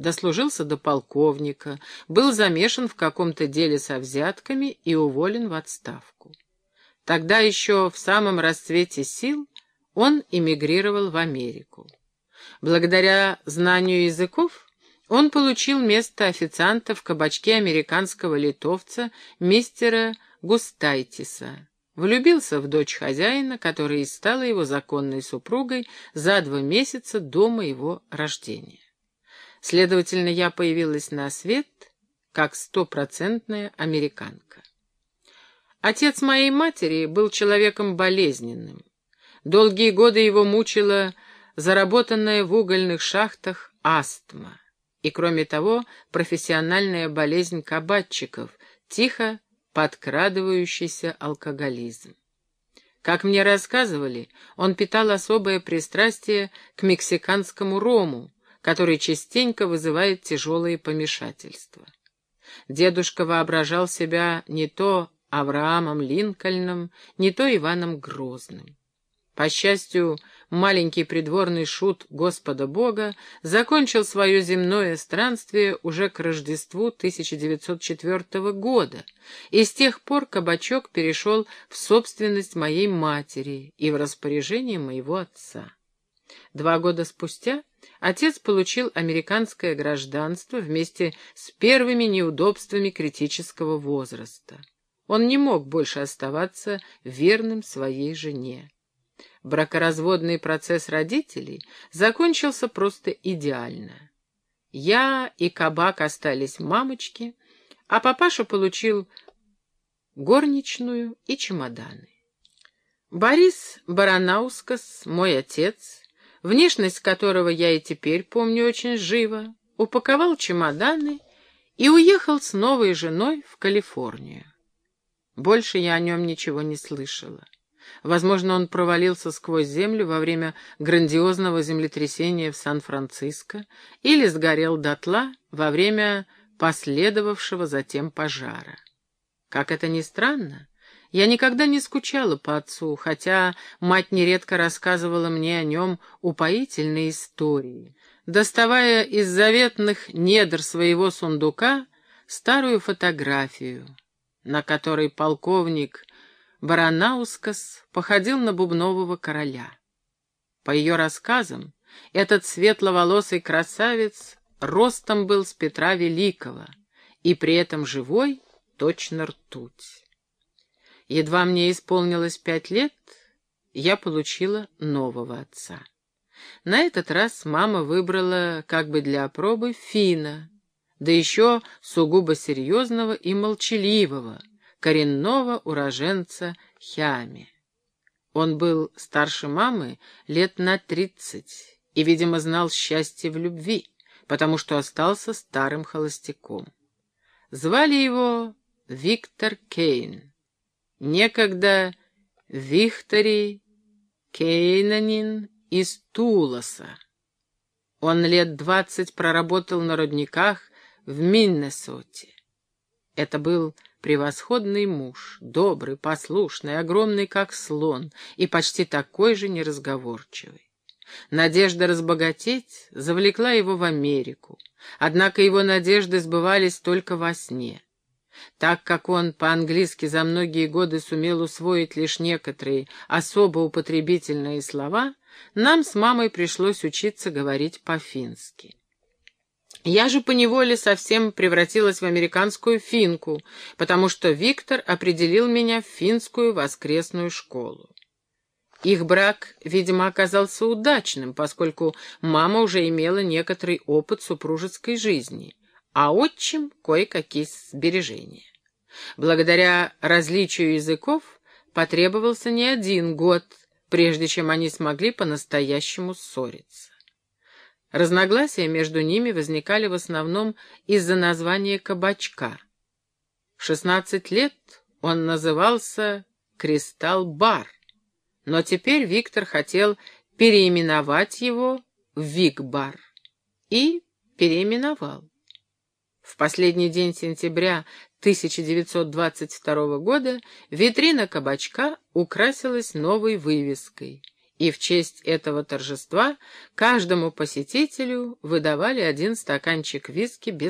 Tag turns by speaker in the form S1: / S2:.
S1: дослужился до полковника, был замешан в каком-то деле со взятками и уволен в отставку. Тогда еще в самом расцвете сил он эмигрировал в Америку. Благодаря знанию языков он получил место официанта в кабачке американского литовца мистера Густайтиса. Влюбился в дочь хозяина, которая и стала его законной супругой за два месяца до моего рождения. Следовательно, я появилась на свет как стопроцентная американка. Отец моей матери был человеком болезненным. Долгие годы его мучила заработанная в угольных шахтах астма и, кроме того, профессиональная болезнь кабачиков, тихо подкрадывающийся алкоголизм. Как мне рассказывали, он питал особое пристрастие к мексиканскому рому, который частенько вызывает тяжелые помешательства. Дедушка воображал себя не то Авраамом Линкольном, не то Иваном Грозным. По счастью, маленький придворный шут Господа Бога закончил свое земное странствие уже к Рождеству 1904 года, и с тех пор кабачок перешел в собственность моей матери и в распоряжение моего отца. Два года спустя отец получил американское гражданство вместе с первыми неудобствами критического возраста. Он не мог больше оставаться верным своей жене. Бракоразводный процесс родителей закончился просто идеально. Я и кабак остались мамочки, а папаша получил горничную и чемоданы. Борис Баранаускас, мой отец, внешность которого я и теперь помню очень живо, упаковал чемоданы и уехал с новой женой в Калифорнию. Больше я о нем ничего не слышала. Возможно, он провалился сквозь землю во время грандиозного землетрясения в Сан-Франциско или сгорел дотла во время последовавшего затем пожара. Как это ни странно, я никогда не скучала по отцу, хотя мать нередко рассказывала мне о нем упоительные истории, доставая из заветных недр своего сундука старую фотографию, на которой полковник Баранаускас походил на бубнового короля. По ее рассказам, этот светловолосый красавец ростом был с Петра Великого и при этом живой, точно ртуть. Едва мне исполнилось пять лет, я получила нового отца. На этот раз мама выбрала как бы для опробы Фина, да еще сугубо серьезного и молчаливого, коренного уроженца Хями. Он был старше мамы лет на тридцать и, видимо, знал счастье в любви, потому что остался старым холостяком. Звали его Виктор Кейн. Некогда Вихтори Кейнанин из Тулоса. Он лет двадцать проработал на рудниках в Миннесоте. Это был Превосходный муж, добрый, послушный, огромный, как слон, и почти такой же неразговорчивый. Надежда разбогатеть завлекла его в Америку, однако его надежды сбывались только во сне. Так как он по-английски за многие годы сумел усвоить лишь некоторые особо употребительные слова, нам с мамой пришлось учиться говорить по-фински. Я же поневоле совсем превратилась в американскую финку, потому что Виктор определил меня в финскую воскресную школу. Их брак, видимо, оказался удачным, поскольку мама уже имела некоторый опыт супружеской жизни, а отчим — кое-какие сбережения. Благодаря различию языков потребовался не один год, прежде чем они смогли по-настоящему ссориться. Разногласия между ними возникали в основном из-за названия кабачка. В шестнадцать лет он назывался «Кристалл-бар», но теперь Виктор хотел переименовать его в «Вик-бар» и переименовал. В последний день сентября 1922 года витрина кабачка украсилась новой вывеской — и в честь этого торжества каждому посетителю выдавали один стаканчик виски без